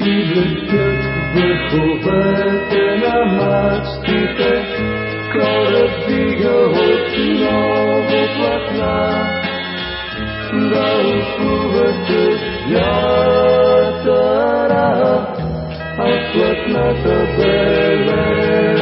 и блестят върховете на мачтите. Кораб дига отново платна, да отплувате вятъра, а платната белезна.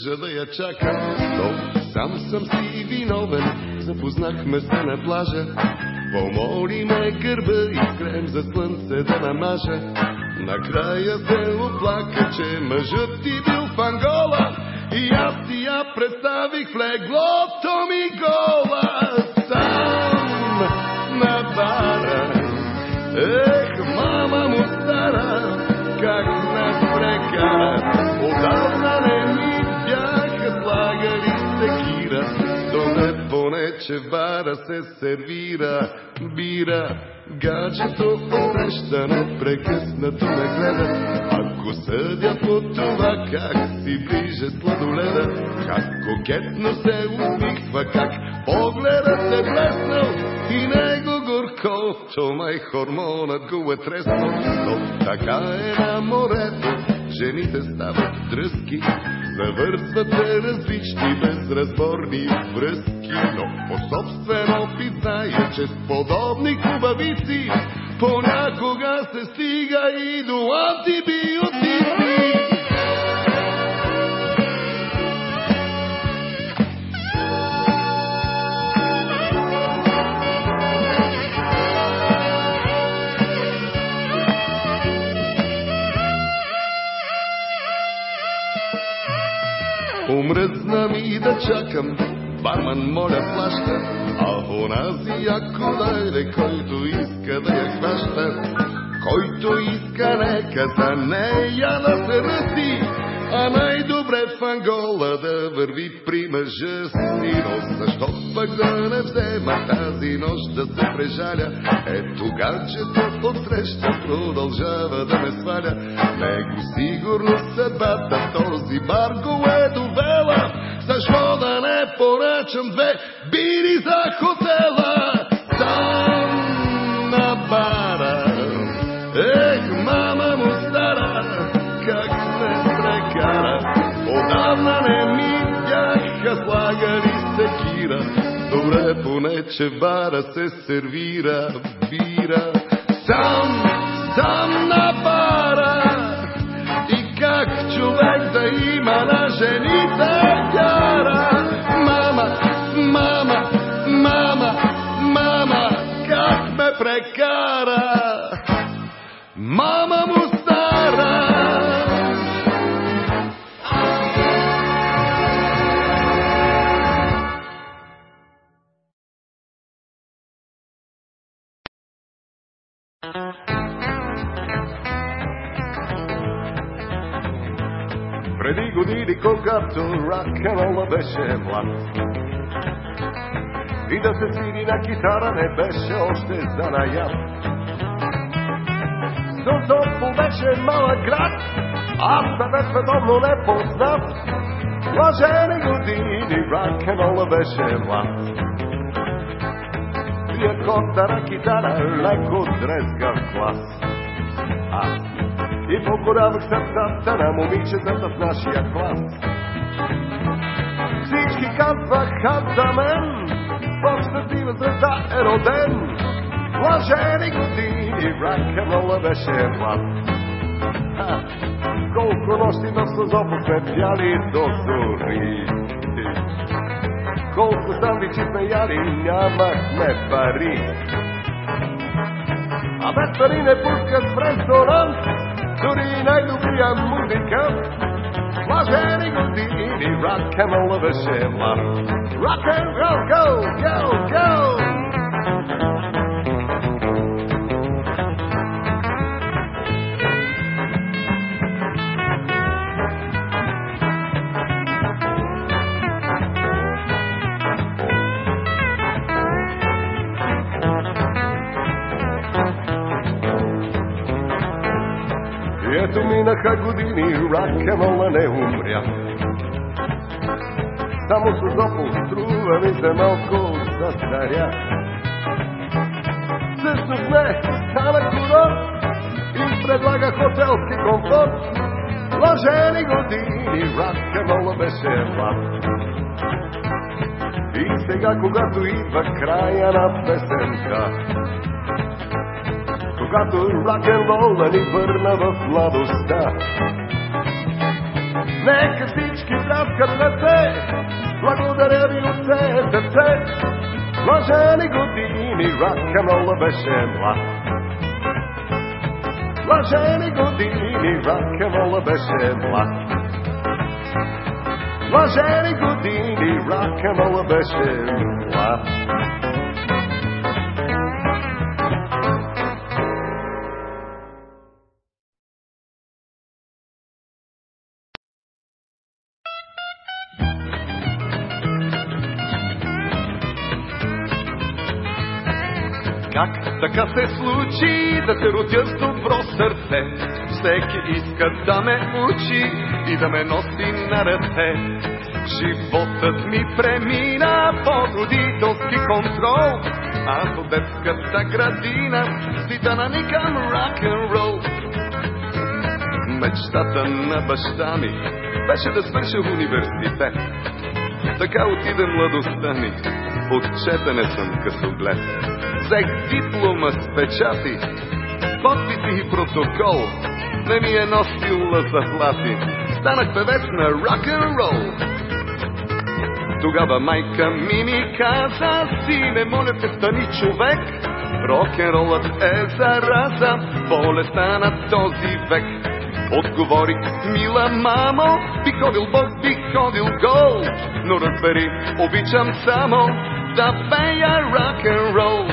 Се вържа да я чакам? Но сам съм си виновен, запознахме се на плажа. Помоли ме гърба и крем за слънце да намажа. Накрая се оплака, че мъжът ти бил в Ангола и аз си я представих в леглото ми гола. Поне, че в бара се сервира бира. Гаджето посреща непрекъснато ме гледа. Ако съдя по това, как си ближе сладоледа, как кокетно се усмихва, как погледът е блеснал и него горкото, май хормонът го е треснал. Но така е на морето, жените стават дръзки, завързват се различни безразборни връзки, но по собствен опит зная, че с подобни хубавици понякога се стига и до антибиотици. Умръзна ми да чакам, барман моля плаща, а онази яко дойде, който иска да я хваща. Който иска нека за нея да се ръси, а най-добре в Ангола да върви при мъжа си, но защо пък да не взема тази нощ да се прежаля? Ето гаджето отсреща продължава да ме сваля. Него сигурно съдбата в този бар го е довела. Защо да не поръчам две бири за хотела? Там че бара се сервира бира. Сам, сам на бара. И как човек да има на жените вяра? Мама, мама, мама, мама, как ме прекара? Мама Години, когато рок-н-рола беше млад. И да се свири на китара не беше още занаят. Созопол беше малък град, а бе световно непознат. Блажени години, рок-н-рола беше млад. И акорда на китара леко дрезга в глас. Аз и покорявах сърцата на момичетата в нашия клас. Всички казваха за мен, в щастлива звезда е роден. Блажени години, рок-н-рола беше млад. Колко нощи в Созопо сме пяли до зори. Колко сандвичи сме яли, нямахме пари. А без пари не пускат в ресторант, дори най-добрия музикант. Блажени години, рок-н-рола беше млад. Рок-н-рол, go, go, go! Минаха години, рок-н-рола не умря. Само Созопол струва ми се малко застаря. Всъщност не, стана курорт и предлага хотелски комфорт. Блажени години, рок-н-рола беше млад. И сега, когато идва края на песента, когато рок-н-рола ни върна в младостта. Нека всички пляскат ръце, благодаря ви от все сърце. Блажени години, рок-н-рола беше млад. Блажени години, рок-н-рола беше млад. Блажени години, рок-н-рола беше млад. Иска да ме учи и да ме носи на ръце. Животът ми премина под родителски контрол. Аз от детската градина си да наникам рок-н-рол. мечтата на баща ми беше да свърша в университет. Така отиде младостта ми, от четене съм късоглед. Взех диплома с печати, подписи и протокол. Не ми е носила заплати. Станах певец на рок н рол. Тогава майка ми ми каза, сине, моля те, стани човек. Рок-н-ролът е зараза, болестта на този век. Отговорих, мила мамо, би ходил Бог, би ходил гол. Но разбери, обичам само да пея рок-н-рол.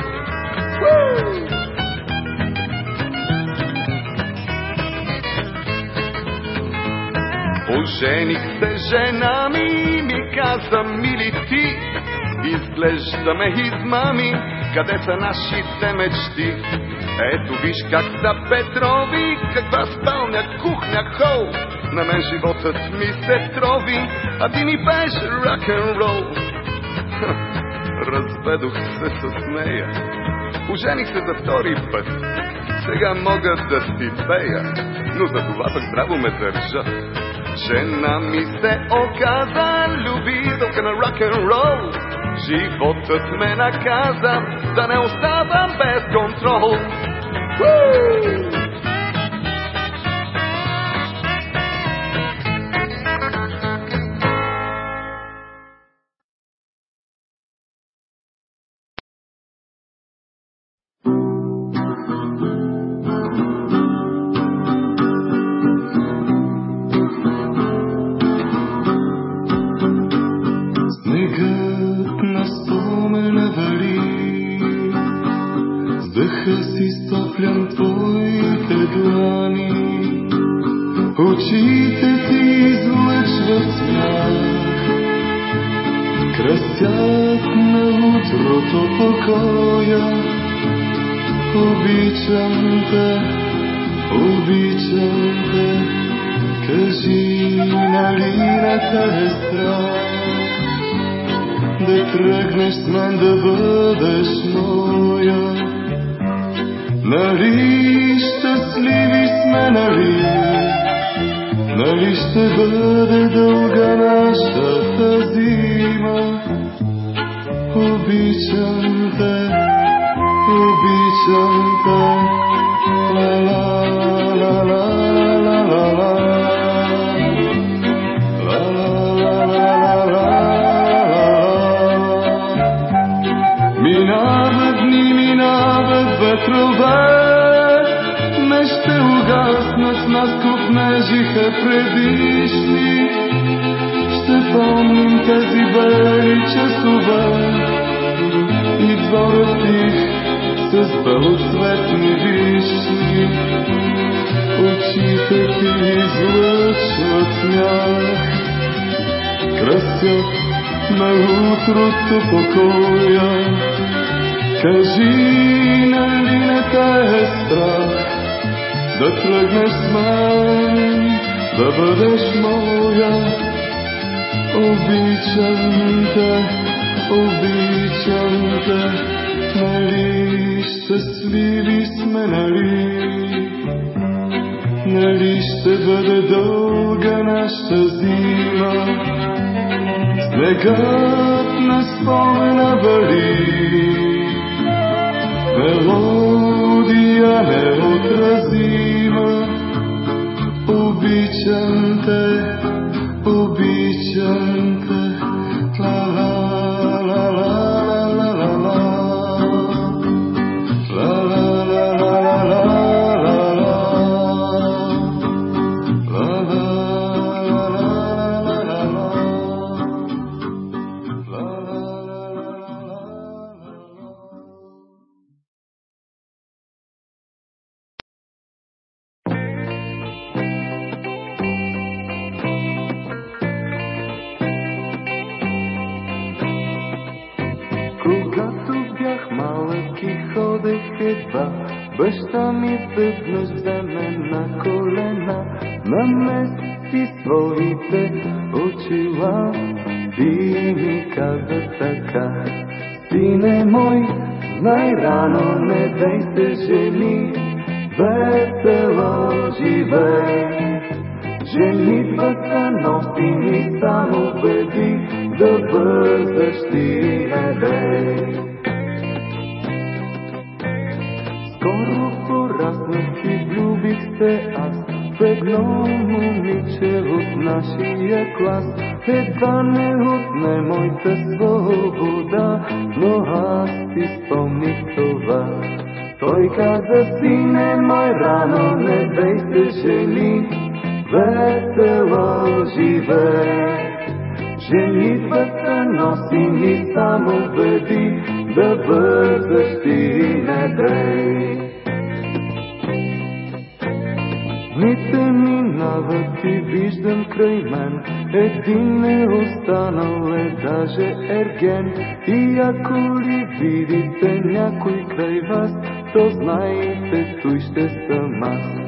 Ожених се жена ми, ми каза, мили ти, изглеждаме измами, къде са нашите мечти? Ето виж как са Петрови, каква спалня, кухня, хол. На мен животът ми се трови, а ти ми беше рок-н-рол. Разведох се с нея, ожених се за втори път. Сега мога да си пея, но за това пък здраво ме държа. Жена ми се оказа любителка на рок-н-рол. Животът ме наказа да не оставам без контрол. Woo! Красят на утрото покоя. Обичам те, обичам те, кажи, нали не те страх да тръгнеш с мен да бъдеш моя. Нали щастливи сме, нали? Нали ще бъде дълга нашата зима? Обичам те, обичам те. Ла ла. Минават дни, минават ветрове, не ще угаснат нас купнежиха предишни. Ще помним тези бели часове и дворът тих с белоцветни вишни. Очите ти излъчват смях, красят на утрото покоя. Кажи, нали не те е страх да тръгнеш с мен, да бъдеш моя. Обичам те, те, нали щастливи сме, нали? Нали ще бъде дълга нашата зима? Снегът на спомена вали, мелодия неотразима. Не дей се жени, весело живей. Женитбата носи ни само беди, да бъдеш ти недей. Скоро пораснах и влюбих се аз в едно момиче от нашия клас. Едва не Женитбата носи ни само беди, да бъдеш ти не дрей. Дните минават и виждам край мен, един не останал е даже ерген. И ако ли видите някой край вас, то знайте, той ще съм аз.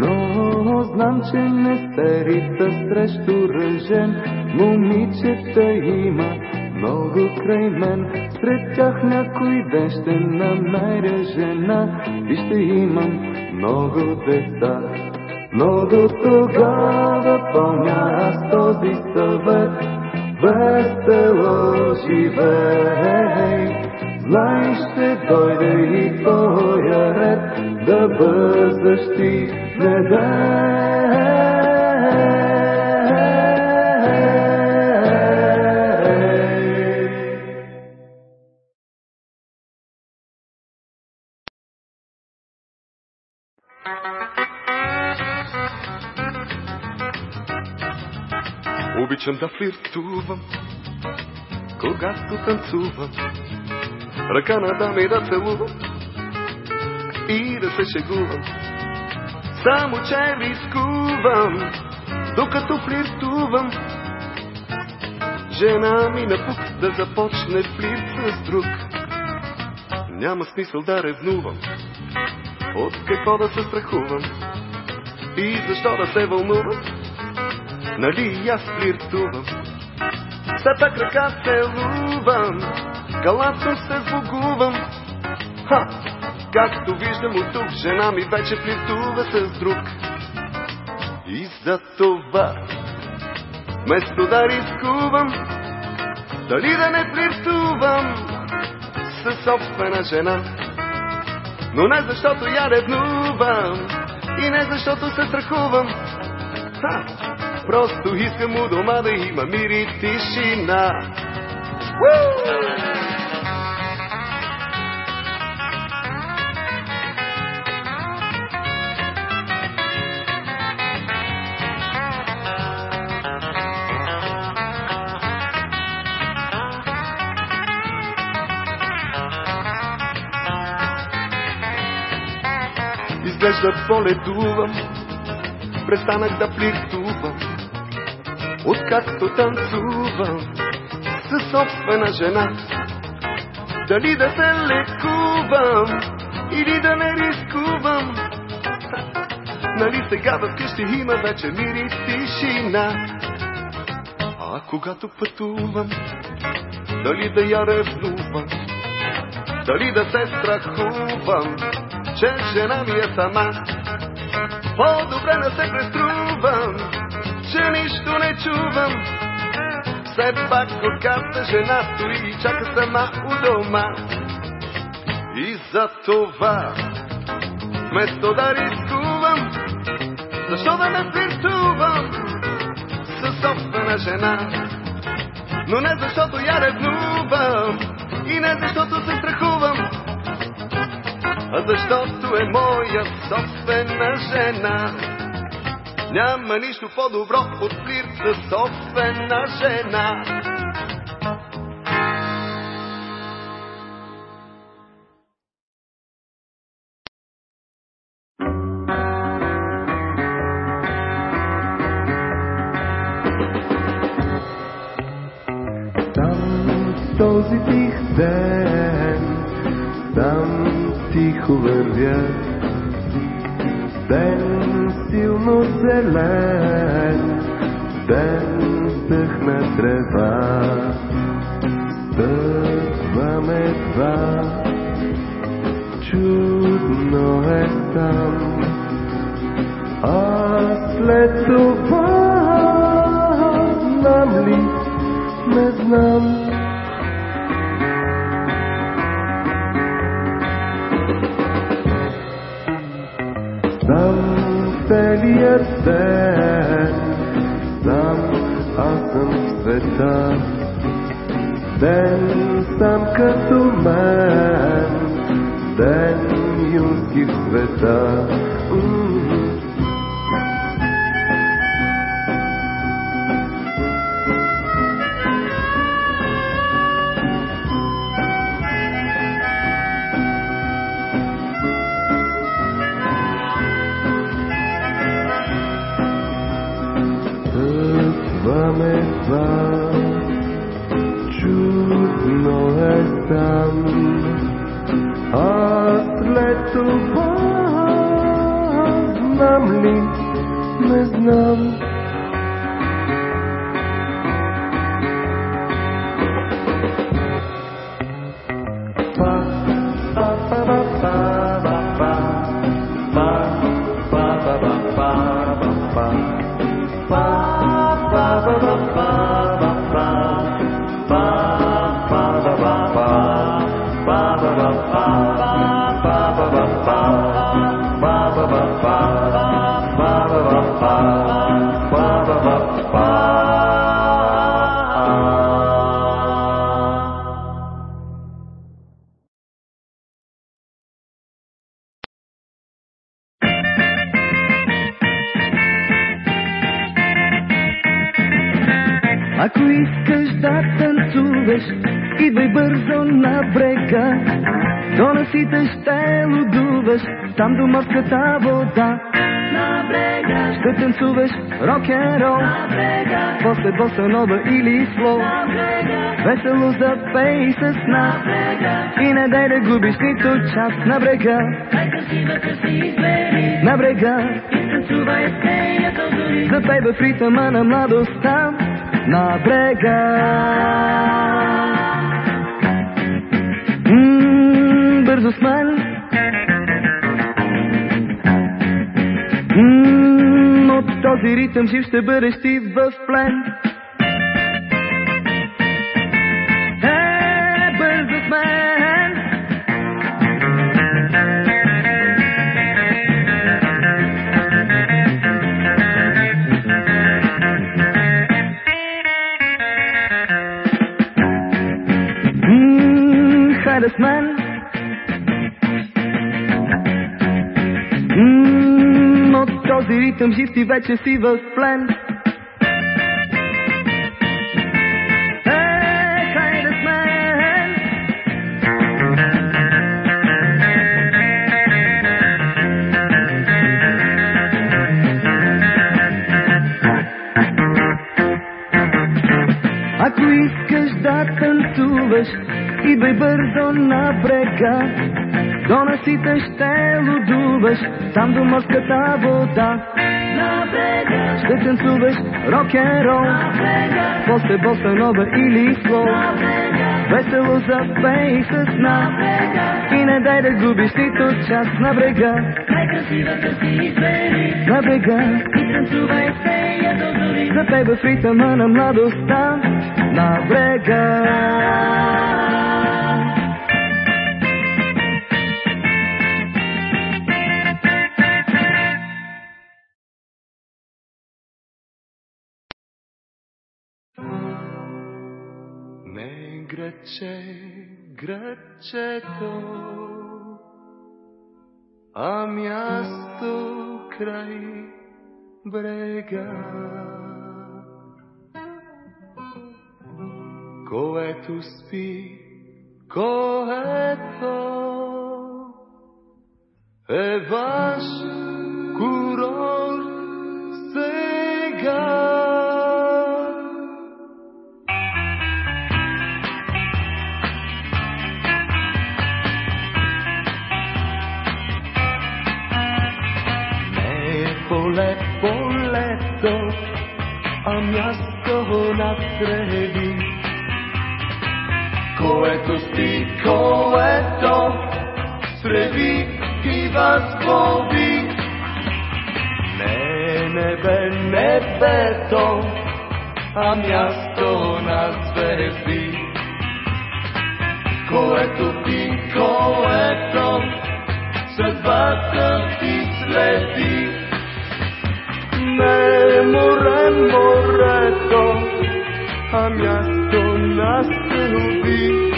Но знам, че не сте рита срещу ръжен, момичета има много край мен. Сред тях някой ден ще намеря жена и ще имам много деца. Но до тогава помня аз този съвет, весело живей. Знай, ще дойде и твоя ред, да бързаш ти. Обичам да флиртувам, когато танцувам. Ръка на дами да целувам и да се шегувам. Само че рискувам, докато флиртувам. Жена ми напук да започне флирт с друг. Няма смисъл да ревнувам, от какво да се страхувам и защо да се вълнувам. Нали и аз флиртувам, все пак ръка целувам, галантно се сбогувам. Ха! Както виждам от тук, жена ми вече флиртува с друг. И за това, вместо да рискувам, дали да не флиртувам със собствена жена. Но не защото я ревнувам и не защото се страхувам. Ха! Просто искам у дома да има мир и тишина. Woo! Изглежда полетувам, престанах да флиртувам, откакто танцувам със собствена жена. Дали да се лекувам или да не рискувам, нали сега в къщи има вече мир и тишина. А когато пътувам, дали да я ревнувам, дали да се страхувам, че жена ми е сама. По-добре да се преструвам, че нищо не чувам. Все пак отката жена стои и чака сама у дома. И за това, вместо да рискувам, защо да не флиртувам със собствена жена? Но не защото я ревнувам и не защото се страхувам, защото е моя собствена жена. Няма нищо по-добро от флирт със собствена жена. Боса нова или брега, Весело запей с на нас и не дай да губиш нито час на брега, на брега. с. Запей в ритъма на младостта на брега. Бързо с мен. М, От този ритъм жив ще бъдеш ти в плен. Вече си в плен. Е. Ако искаш да танцуваш, идвай бързо на брега. До насите ще лудуваш, там до морската вода. Танцуваш рок-н-рол, на брега, после боса нова или слоу. Весело запей с на нас и не дай да губиш нито час на брега, Най-красивата си избери на брега. и танцувай с нея до зори. Запей в ритъма на младостта на брега. Грачето, а място край брега. Което спи, което е ваш настреби. Което сти, което среби и възбоби. Не небе, небето, а място на звезди. Което ти, което съдбата ти следи. Не море, морето, а място нас се роби.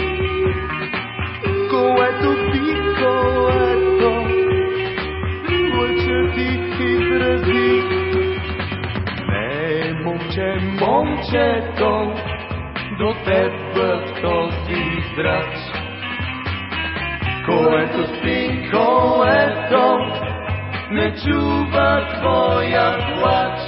Което би колето, лъча ти изрази. Не момче, момчето, до теб в този здрач. Което спи, колето, не чува твоя плач.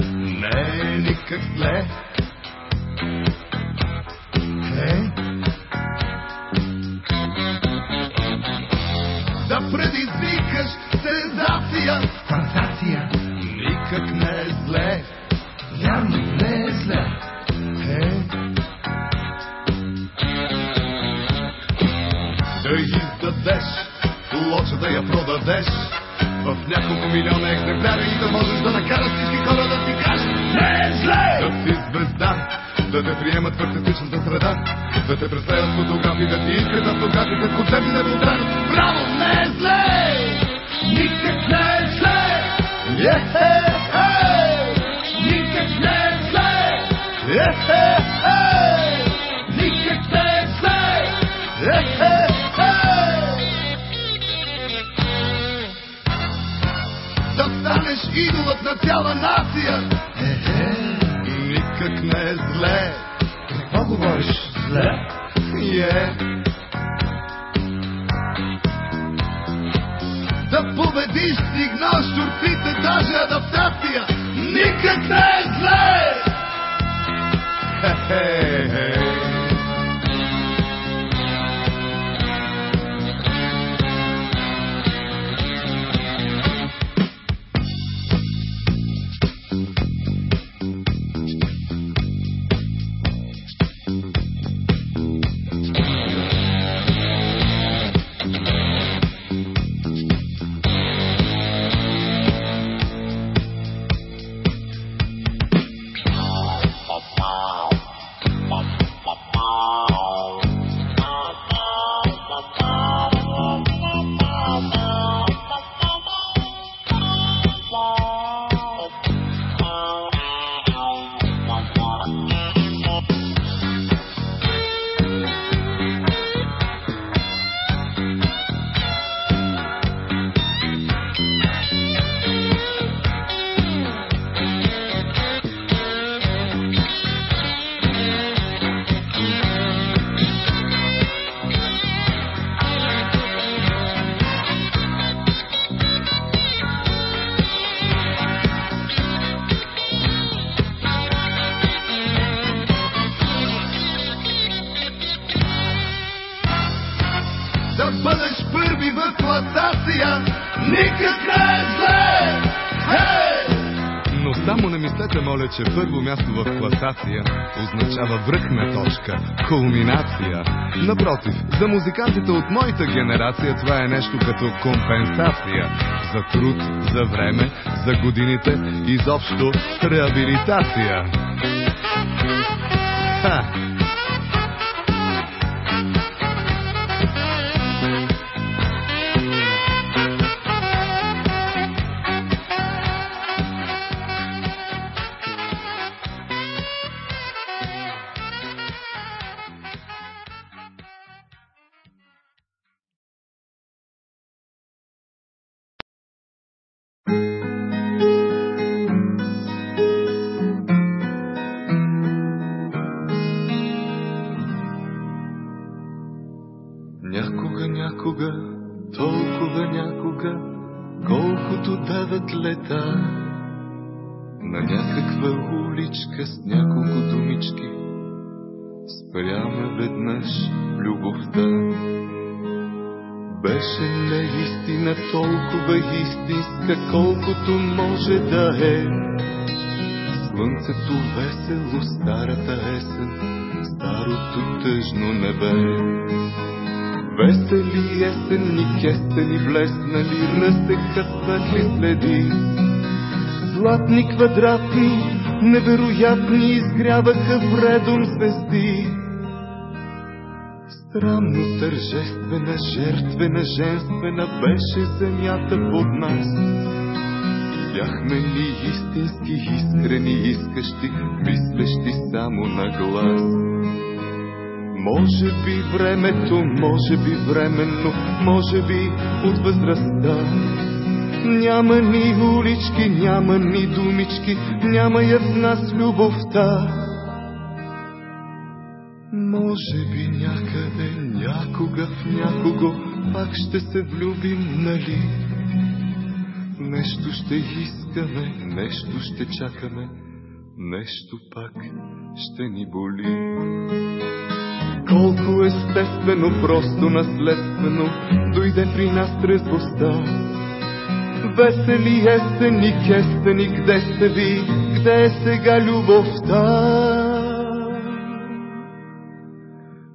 не е никак лесно. Класация означава връхна точка, кулминация. Напротив, за музикантите от моята генерация това е нещо като компенсация за труд, за време, за годините, изобщо реабилитация. Уличка с няколко думички, спряме веднъж любовта. Беше наистина толкова истинска, колкото може да е. Слънцето весело, старата есен, старото тъжно небе. Весели есенни кестени блеснали, растеха светли следи. Златни квадратни, невероятни, изгряваха вредом звезди. Странно тържествена, жертвена, женствена беше земята под нас. Бяхме ли истински, искрени, искащи, мислещи само на глас. Може би времето, може би временно, може би от възрастта. Няма ни улички, няма ни думички, няма я в нас любовта. Може би някъде, някога в някого пак ще се влюбим, нали? Нещо ще искаме, нещо ще чакаме, нещо пак ще ни боли. Колко естествено, просто наследствено, дойде при нас трезвостта. Весели есени, кестени, къде сте ви, къде е сега любовта?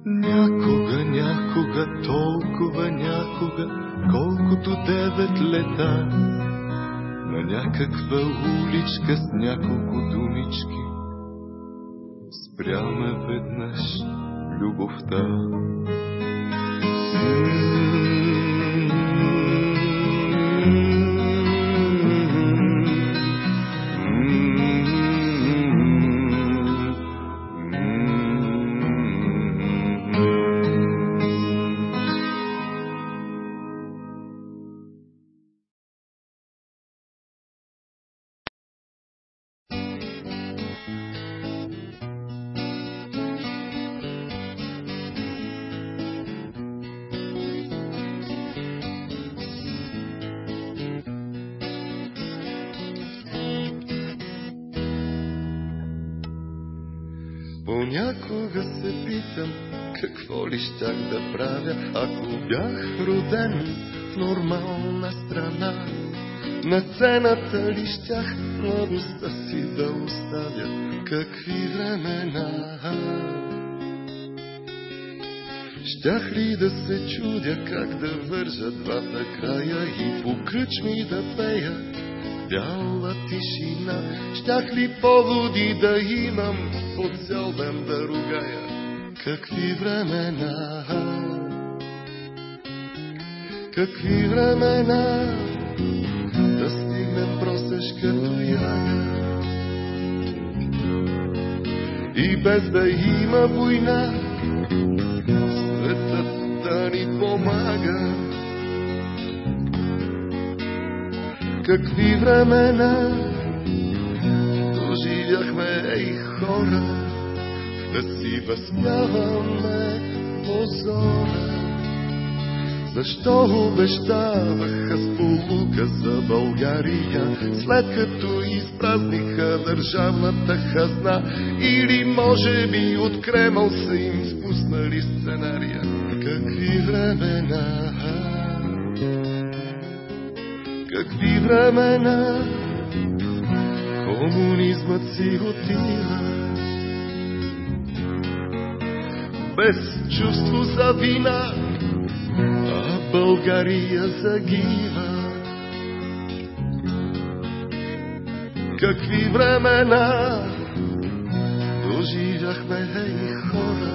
Някога, някога, толкова някога, колкото девет лета, на някаква уличка с няколко думички, спряме веднъж любовта. Понякога роден в нормална страна. На сцената ли щях младостта си да оставя, какви времена. Щях ли да се чудя как да вържа двата края и по кръчми да пея бяла тишина. Щях ли поводи да имам по цял ден да ругая? Какви времена, какви времена да стигнем просеш като яга. И без да има война, светът да ни помага. какви времена доживяхме, ей хора, да си възпяваме позора. Защо обещаваха сполука за България, след като изпразниха държавната хазна? Или може би от Кремъл са им спуснали сценария? Какви времена, какви времена, комунизмът си отива. Без чувство за вина, България загива. Какви времена доживяхме, и хора,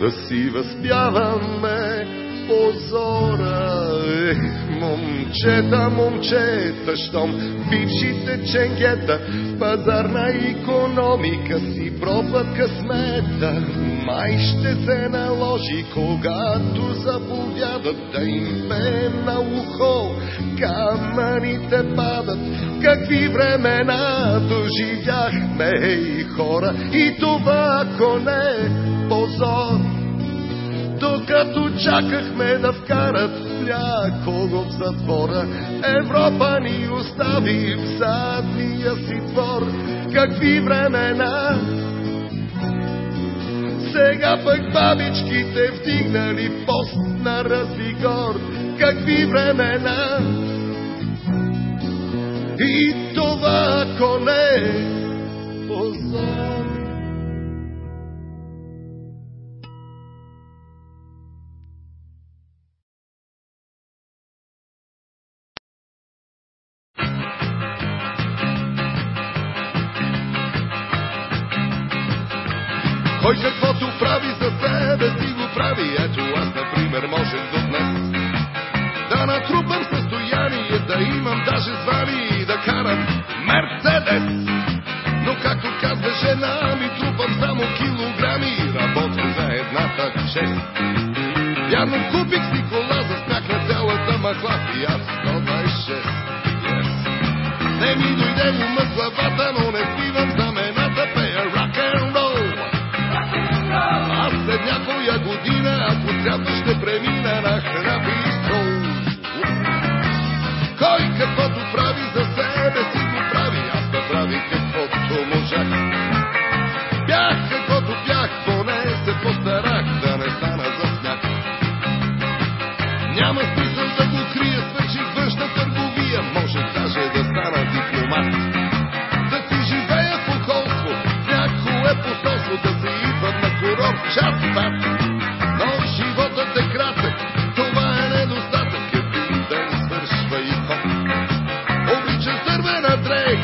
да си възпяваме позора. Ех, момчета, момчета, щом бившите ченгета, пазарна економика пробват късмета, май ще се наложи, когато заповядат да им пее на ухо, камъните падат. Какви времена доживяхме и хора, и това ако не позор. Докато чакахме да вкарат някого в затвора. Европа ни остави в задния си двор. Какви времена сега пък бабичките вдигнали пост на развигор. Какви времена! И това коне позор.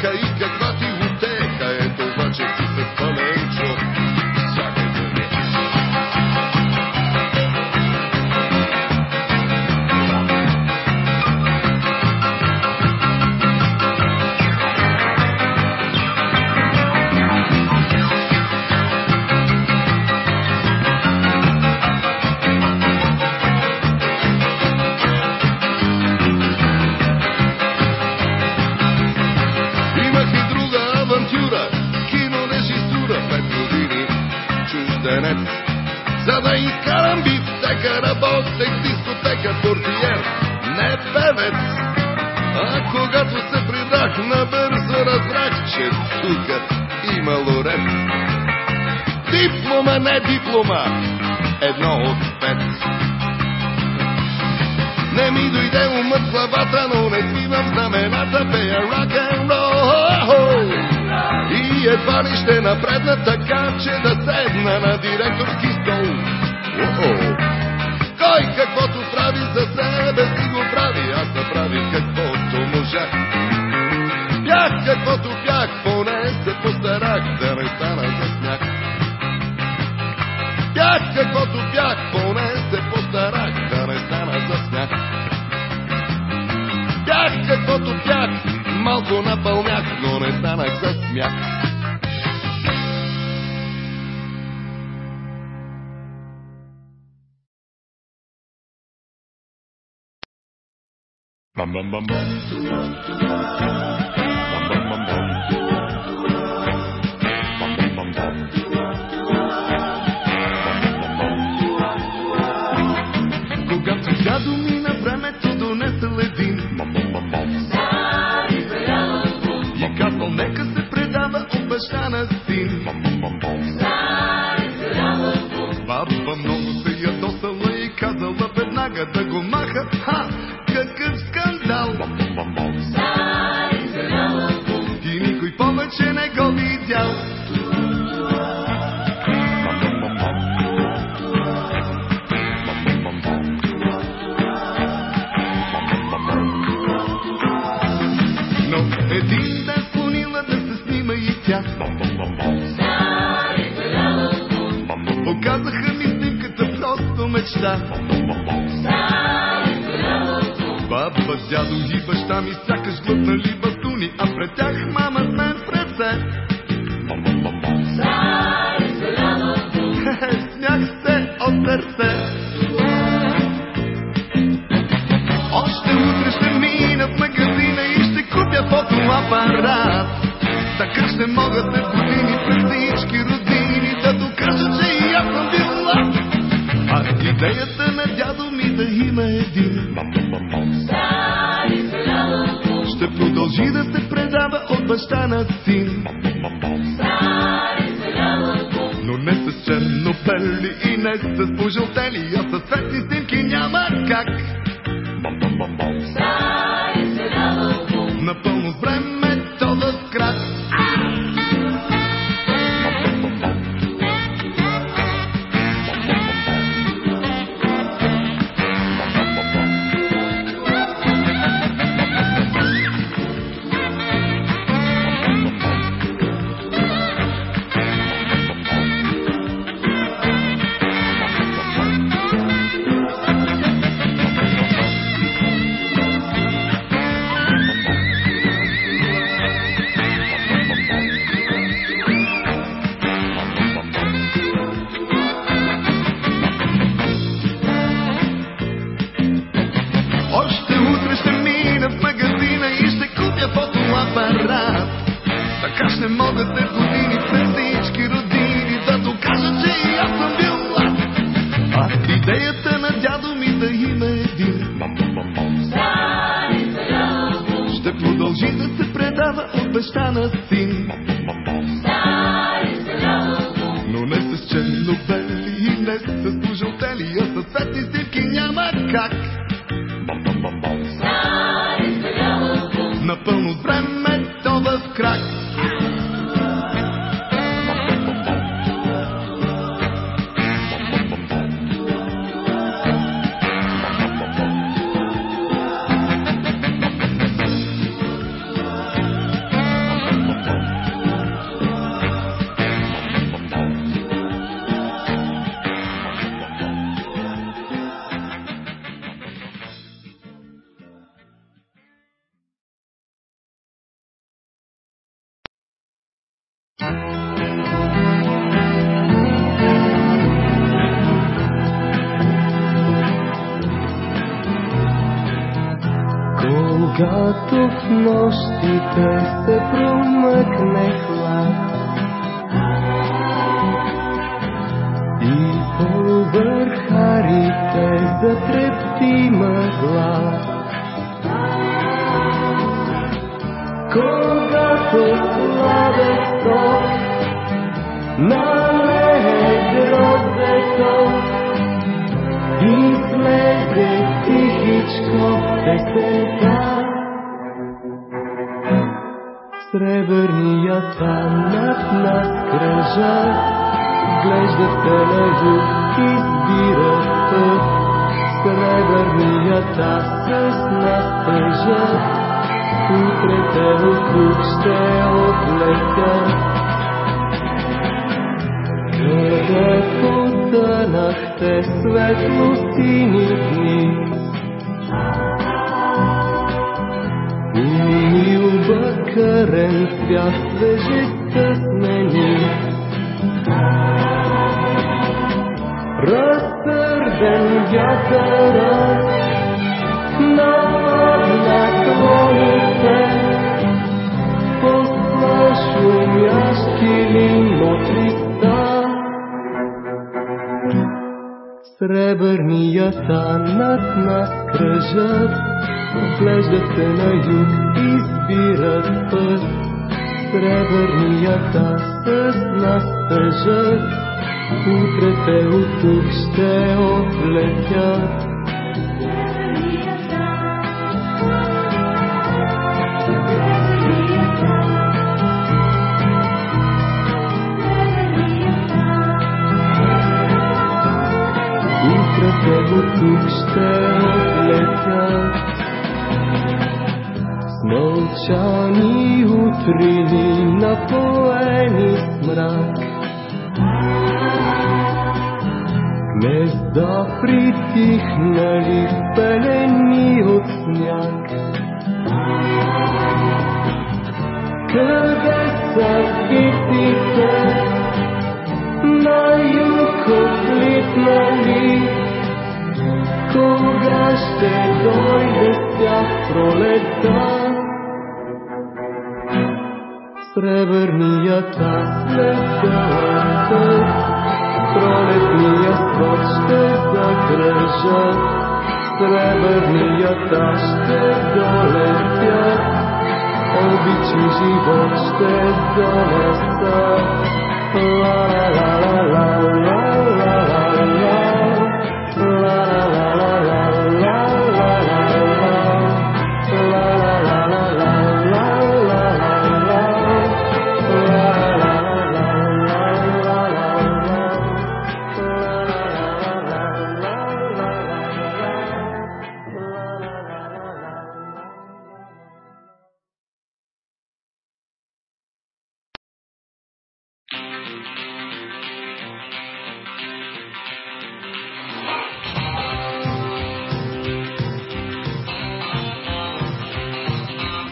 deja Когато в нощите се промъкне хлад И по върхарите затрепти мъгла. Когато сладък Сребърният танък над кръжа Глежда в тележук и сбира път Сребърният асъс над Утре те от ще отлетя бъде потънахте светло сини дни. Умил бъкарен свят свежестта смени. Разтървен вятъра над наклоните, посла шумящи лимотри Сребърнията над нас кръжат, Оглеждат се на юг, избират път. Сребърнията с нас тъжат, Утре те от тук ще отлетят. от тук ще отлетя. С мълчани утрини напоени с мрак. Гнезда притихнали, пелени от сняг. Къде са птиците? ще дойде с тях пролета. Сребърния час след калата, пролетния свод ще закръжа, сребърния таз ще долетя, обичи живот ще донеса. Ла-ла-ла-ла-ла.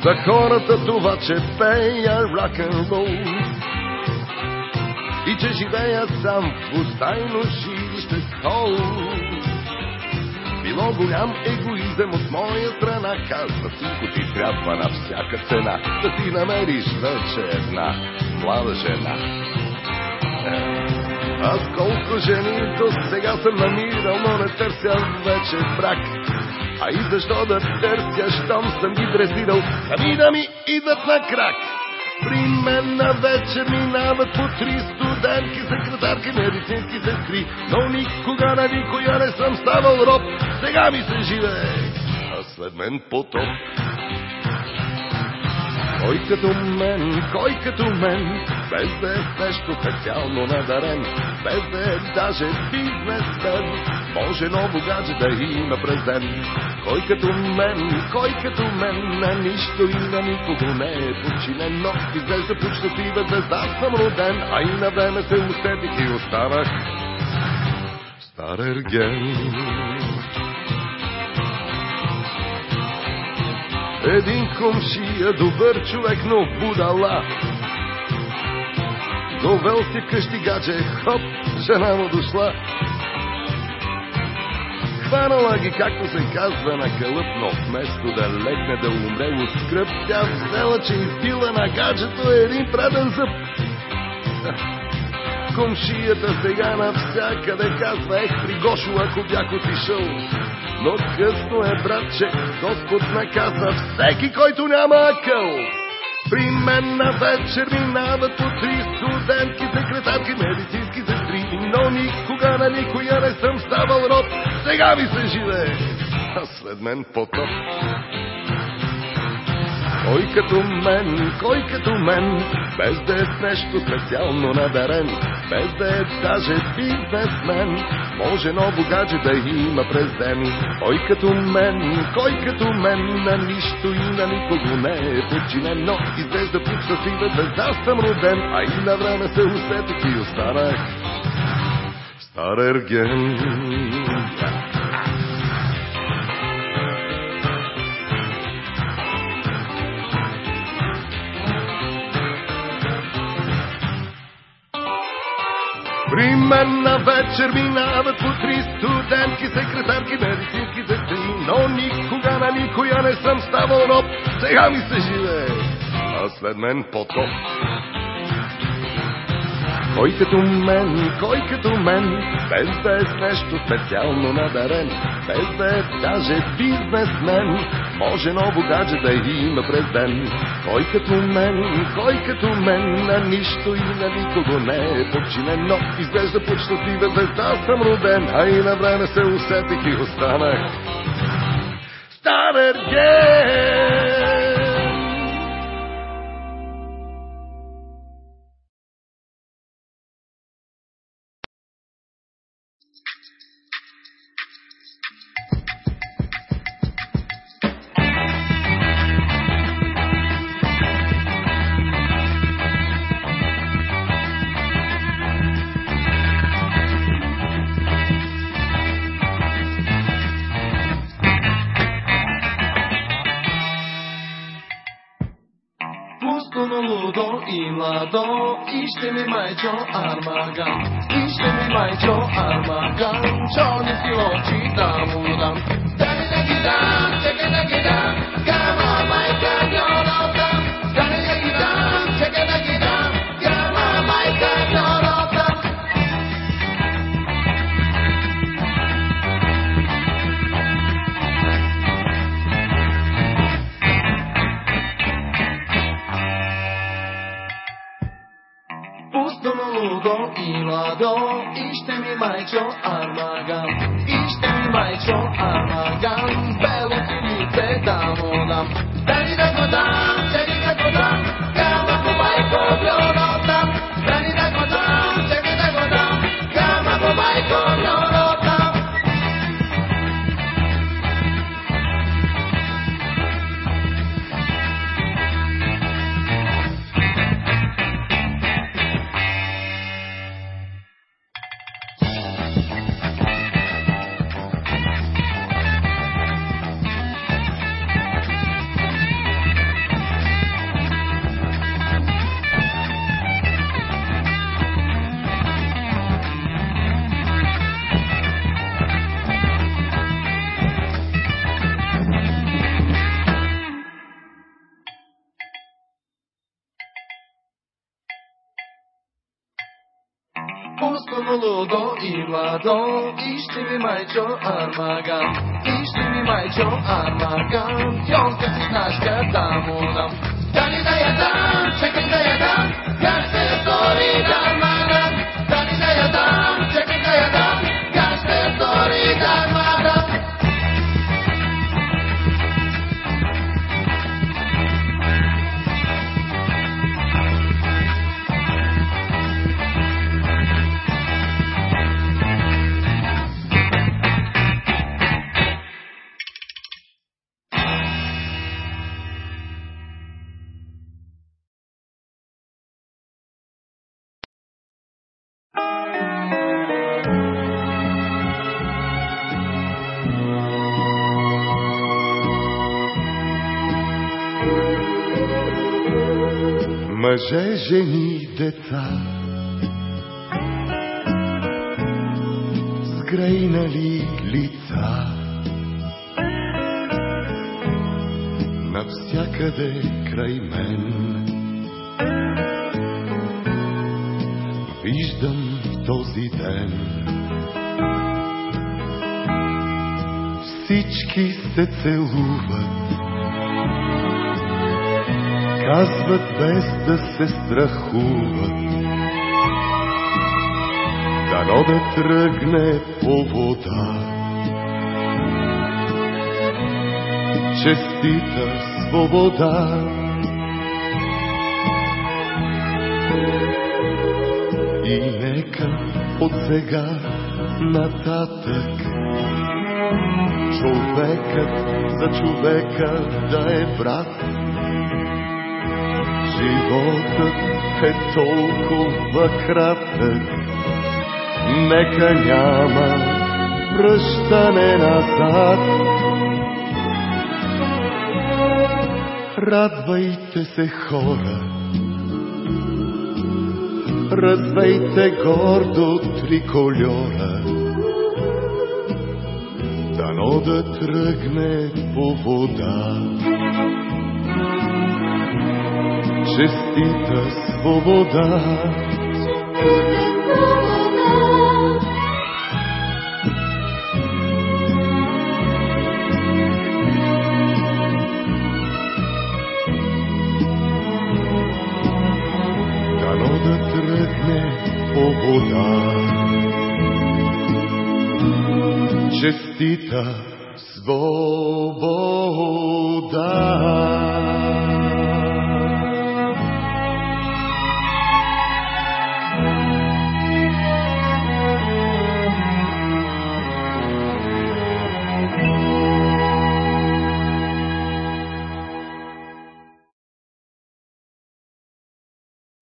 За хората това, че пея рок-н-рол. И че живея сам в пустайно жилище с хол Било голям егоизъм от моя страна Казва, всичко ти трябва на всяка цена Да си намериш вече една млада жена. Аз колко жени до сега съм намирал, но не търся вече брак. А и защо да търся, щом съм ги дресирал, сами да ми идват на крак. При мен на вечер минават по три студентки, секретарки, медицински сестри, но никога на никоя не съм ставал роб, сега ми се живее, а след мен потоп. Кой като мен, кой като мен, без да е нещо специално надарен, без да е даже бизнесмен, може ново гадже да има през ден. Кой като мен, кой като мен, на нищо и на никого не е подчинен, но изглежда под щастлива звезда съм роден, а и на време се усетих и останах стар ерген. Един комшия, добър човек, но будала. Довел си къщи гадже, хоп, жена му дошла. Хванала ги, както се казва, на кълъп, но вместо да легне да умре от скръп, тя взела, че избила на гаджето един праден зъб. Комшията сега навсякъде казва, ех, при Гошо, ако бях отишъл. Но късно е, братче, Господ наказа всеки, който няма акъл. При мен на вечер минават по три студентки, секретарки, медицински сестри, но никога на никоя не съм ставал род. Сега ми се живее, а след мен потоп. Кой като мен, кой като мен, без да е с нещо специално надарен, без да е даже бизнесмен, може ново гадже да има през ден. Кой като мен, кой като мен, на нищо и на никого не е подчинен, но изглежда под щастлива звезда съм роден, а и на време се усетих и останах стар ерген. При мен на вечер минават по три студентки, секретарки, медицински сестри, но никога на никоя не съм ставал роб, сега ми се живее, а след мен потоп. Кой като мен, кой като мен, без да е с нещо специално надарен, без да е даже бизнесмен, може ново гадже да има през ден. Кой като мен, кой като мен, на нищо и на никого не е подчинен, но изглежда под щастлива звезда съм роден, а и на време се усетих и останах. Стар ерген! И младо, ищи ми майчо армаган, ищи ми майчо армаган, черните очи да му дам. Дали да ги дам, чекай да ги дам, но лудо и младо, ищи ми майчо армаган, ищи ми майчо армаган, Пускано лудо и младо, ищи ми майчо армаган, ищи ми майчо армаган, Йонка си нашка да му дам. Дали Мъже, жени, деца. Сгрейнали лица. Навсякъде край мен. Виждам този ден. Всички се целуват казват без да се страхуват. Дано да тръгне по вода. Честита свобода. И нека от сега нататък човекът за човека да е брат Животът е толкова кратък, нека няма връщане назад. Радвайте се, хора, развейте гордо трикольора, дано да тръгне по вода. Честита свобода. Да тръгне по. Честита свобода.